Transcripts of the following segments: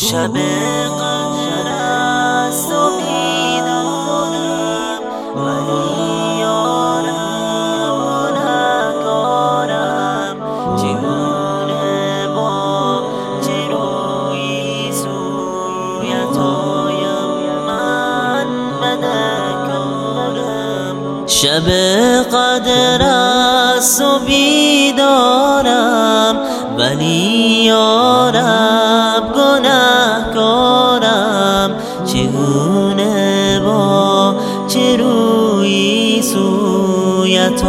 شب قدر است و بیدارم ولی یارم گنهکارم چگونه با چه روی سویت آیم؟ من بدهکارم شب قدر است و بیدارم ولی یارب گناهکارم. چگونه با چه روی سویت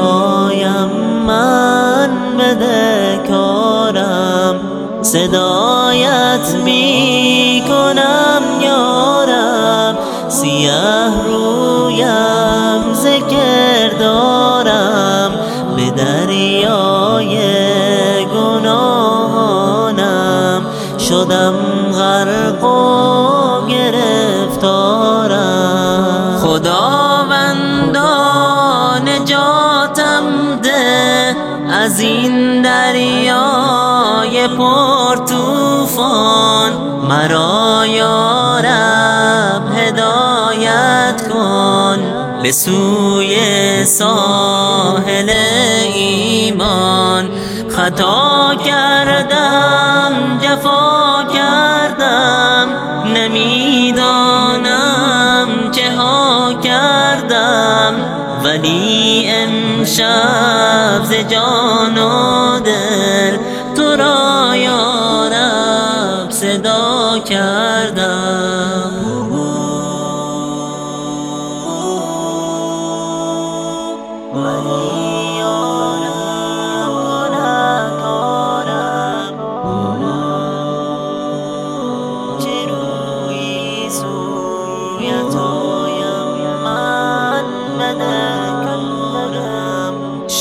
من بدهکارم. صدایت می کنم یارم. سیاه رویم شدم غرق و گرفتارم. خداوندا نجاتم ده از این دریای پر توفان مرا یارب هدایت کن به سوی ساحل ایمان. خطا کردم جفا امشب ز جان و دل تو را یارب صدا کردم.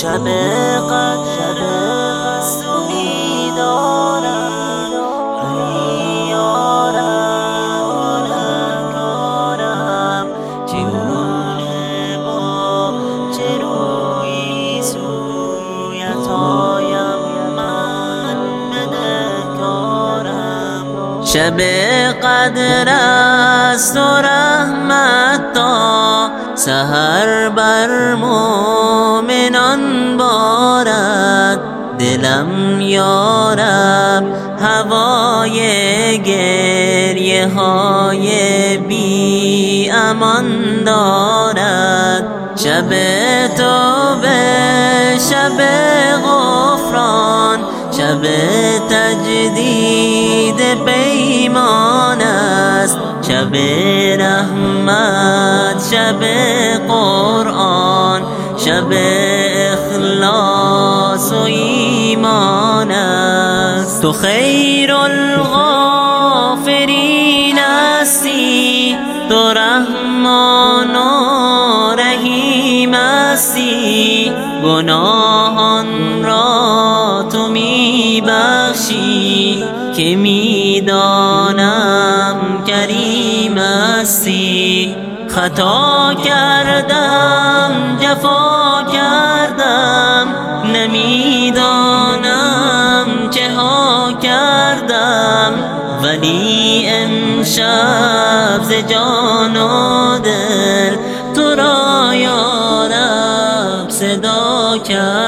شب قدر. شب قدر است و رحمت تا سهر بر مؤمنان بارد. دلم یارب هوای گریه های بی امان دارد. شب توبه شب غفران شب تجدید پیمان است. شب رحمت شب قرآن شب اخلاص و ایمان است. تو خیر الغافرین هستی. تو رحمان و رحیم هستی. گناهان را که می دانم کریم هستی. خطا کردم جفا کردم نمی‌دانم چه ها کردم. ولی امشب ز جان و دل تو را یارب صدا کردم